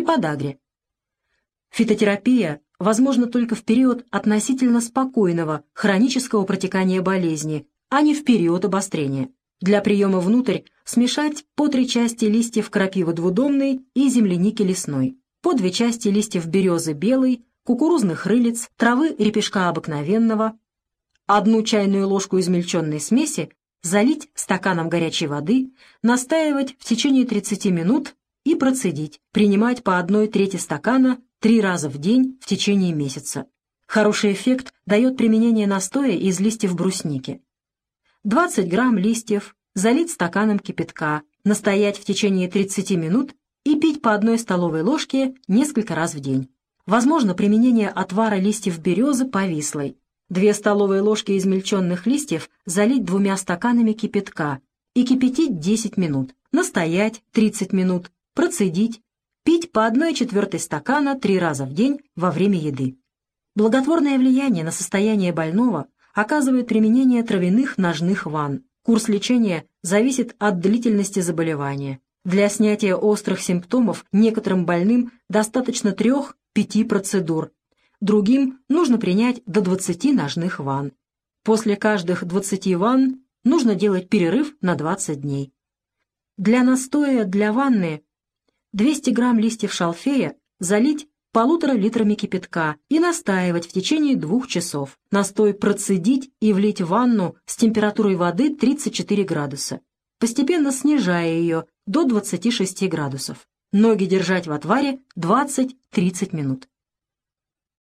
при подагре. Фитотерапия возможна только в период относительно спокойного хронического протекания болезни, а не в период обострения. Для приема внутрь смешать по три части листьев крапивы двудомной и земляники лесной, по две части листьев березы белой, кукурузных рылиц, травы репешка обыкновенного, одну чайную ложку измельченной смеси залить стаканом горячей воды, настаивать в течение 30 минут и процедить, принимать по одной трети стакана три раза в день в течение месяца. Хороший эффект дает применение настоя из листьев брусники. 20 грамм листьев, залить стаканом кипятка, настоять в течение 30 минут и пить по одной столовой ложке несколько раз в день. Возможно применение отвара листьев березы повислой. Две столовые ложки измельченных листьев залить двумя стаканами кипятка и кипятить 10 минут, настоять 30 минут, процедить, пить по 1 четвертой стакана три раза в день во время еды. Благотворное влияние на состояние больного оказывает применение травяных ножных ванн. Курс лечения зависит от длительности заболевания. Для снятия острых симптомов некоторым больным достаточно 3-5 процедур, другим нужно принять до 20 ножных ванн. После каждых 20 ванн нужно делать перерыв на 20 дней. Для настоя для ванны 200 грамм листьев шалфея залить полутора литрами кипятка и настаивать в течение двух часов. Настой процедить и влить в ванну с температурой воды 34 градуса, постепенно снижая ее до 26 градусов. Ноги держать в отваре 20-30 минут.